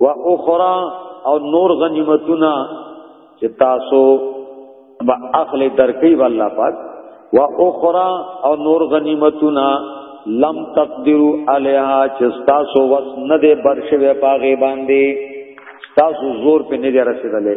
و اخرى او نور غنیمتونه چې تاسو با اخلي درکې والله پاک و اخرى او نور غنیمتونه لم تقدروا علیها چې تاسو وس نه دې برشوي پاغه باندې تاسو زور په نه رسیدلې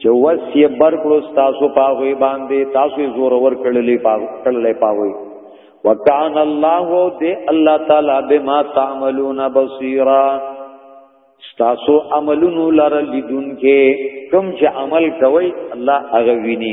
چې وس یې برکړو تاسو پاغوي باندې تاسو یې زور ور کړلې پاغو کړلې پاغوي وکان الله دې الله تعالی بما تعملون بصیرا تاسو عملونو لره لیدونکې کوم چې عمل کوي الله هغه ویني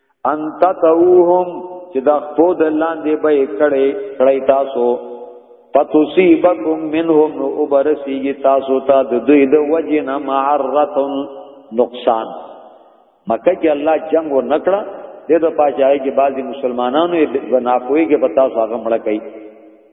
ان تتوهم چې دا خپو د لاندې به کړي کړي تاسو فتصيبكم منهم وبرسي تاسو ته د دوی د وجنا معرتن نقصان مکه کې الله جنگ و نکړه د پاچاهي کې بعضي مسلمانانو بناپوي کې پتا ساغه مړ کوي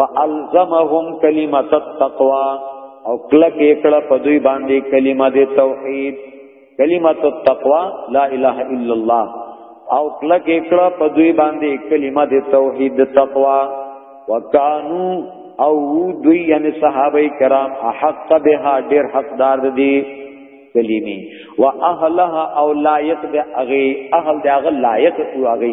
والزمهم کلمت التقوا او کله کې کړه په دوی باندې کلمه د توحید کلمت التقوا لا اله الا الله او کله کې کړه په دوی باندې کلمه د توحید تقوا وکانو او دوی یعنی صحابه کرام حق بها ډیر حقدار دي کلمې واهلها او لایق به اغه اهل دغه لایق او اغه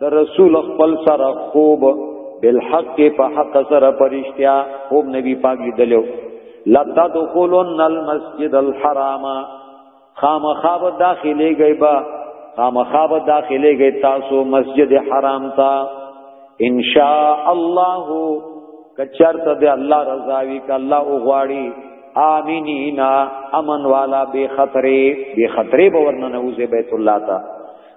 د رسول خپل سره خوب بالحق په حق سره پرشتیا خوب نبی پاک لیدلو لتا دخولن المسجد الحرام خامخاب داخلي گئی با خامخاب داخلي گئی تاسو مسجد حرام تا ان شاء الله کچرت دے الله رضا وی ک الله او غواړي امینینا امن والا بے خطرې بے خطرې باور نه نوځي بیت الله تا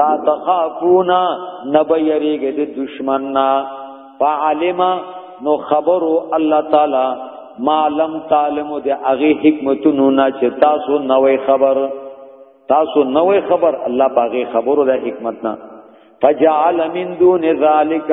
لا تخافونا نبیریږي د دشمن نه فعلم نو خبرو الله تعالی ما لم تعلم د هغه حکمتونو نه چې تاسو نوې خبر تاسو نوې خبر الله باغې خبرو د حکمت نه فجعل من دون ذالک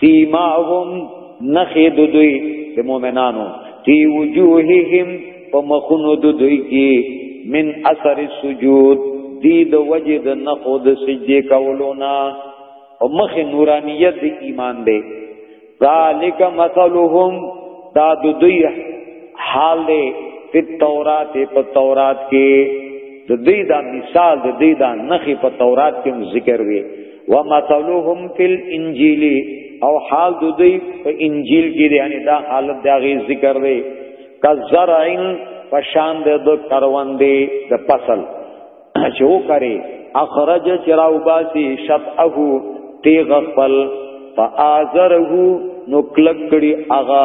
سیماهم نخې د دوی د مؤمنانو فی وجوههم په مخونو د دوی کې من اثر السجود دی د وجه د نخو د سجدې کولونا او مخ نورانیت د ایمان دی ذالک مثلهم دا د دوی حال دی په تورات په تورات کې د دوی دا مثال د دوی دا نخې په تورات کې ذکر وی ومثلهم فی الانجیل او حال د دوی په انجیل کې دی یعنی دا حالت دا غي ذکر دی کزرعن پشان د کروندې د فصل چې وکړي اخرج چراو باسی شطعه تیغ خپل فآزره نو کلک کړي اغا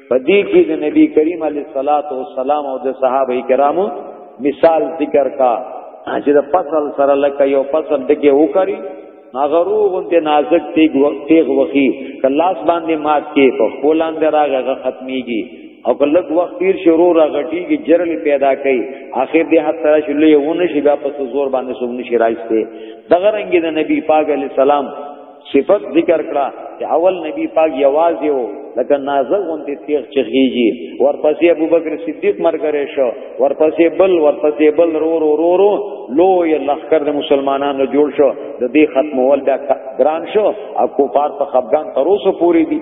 په دې کې د نبی کریم علیه الصلاۃ والسلام او د صحابه کرامو مثال ذکر کا چې د فصل سره لکه یو فصل دګه وکړي ناغرو غنته نازک تیغ تیغ وخی کلاس باندې مات کې په پولان دی راغه ختميږي او کله وخت تیر شروع راغټيږي جرل پیدا کوي اخر دې حتی شلې ونه شي بیا په زور باندې سوم نشي راځته دغه رنګ د نبی پاک علی سلام صفت ذکر کړه چې اول نبی پاک یوازې وو لکه نازل غونډې تیغ چغیږي ورپسې ابوبکر صدیق مرګره شو ورپسې بل ورپسې بل رو رو رو رو لو یې لخر د مسلمانانو جوړ شو د دې ختمول بیا ګران شو او کوپار په خفګان تر اوسه پوري دي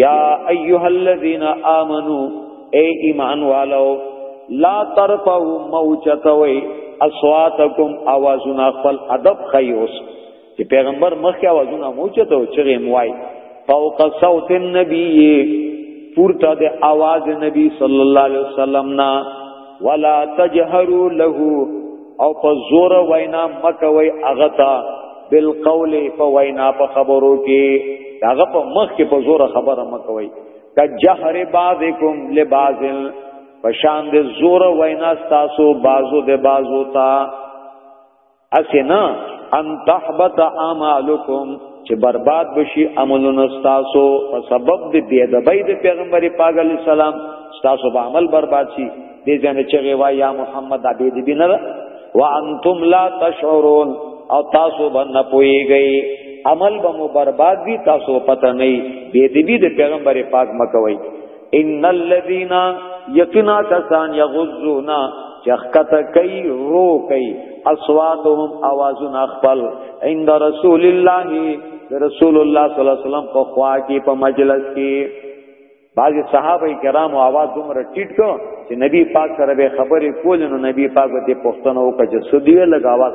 یا ایها الذین آمنو اے ایمان والو لا ترفعوا موجتوي اصواتکم اوازنا خپل ادب خیوس چې پیغمبر مخکې اوازونه موجته او چغې موای فوق صوت النبی پورته د اواز نبی صلی الله علیه وسلم نه ولا تجهروا له او په زور وینا مکوي هغه تا بالقول په وینا په خبرو کې هغه په مخ کې په زور خبره مکوي کجهر بعضکم لبعض پشان د زور وینا تاسو بازو د بازو تا اسنا ان تحبط اعمالکم چې برباد بشي عملونه تاسو په سبب د بی ادبی د پیغمبر پاک علی السلام تاسو به عمل برباد شي دې ځنه چې غوا یا محمد ابي دې بنر وانتم لا تشعرون او تاسو باندې پويږئ عمل به مو برباد وي تاسو پته نه بی ادبی د پیغمبر پاک مکوئ ان الذين یقینا کسان یغزونا چخکت کئی رو کئی اصواتهم اوازن اخبل عند رسول الله رسول الله صلی الله علیه وسلم په خوا کې په مجلس کې بعضی صحابه کرام आवाज دومره ټیټ کو چې نبی پاک سره به خبرې کول نو نبی پاک ته پښتنه وکړه چې سدیو لګاوات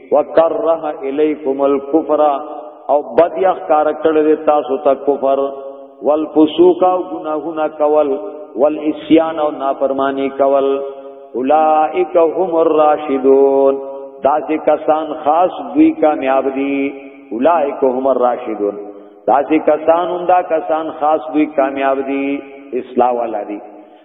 وکره الیکم الکفر او بد یخ کار کړل تاسو ته کفر والفسوق او گناهونه کول والعصيان او نافرمانی کول اولائک هم الراشدون دا چې کسان خاص دوی کامیاب دي اولائک هم الراشدون دا چې کسان هم دا کسان خاص دوی کامیاب دي اصلاح والا دي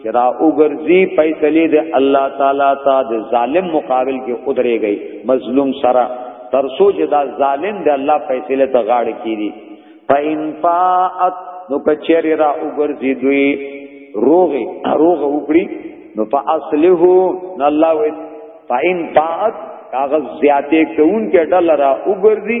چې را وګرځي فیصله د الله تعالی ته د ظالم مقابل کې ودرېږي مظلوم سره تر سوچ دا ظالم د الله فیصله ته غاړه کیږي فین فاعت نو کچری را وګرځي دوی روغي روغ وکړي نو فاصله نو الله وې فین فاعت کاغذ زیاتې کوون کې ډل را وګرځي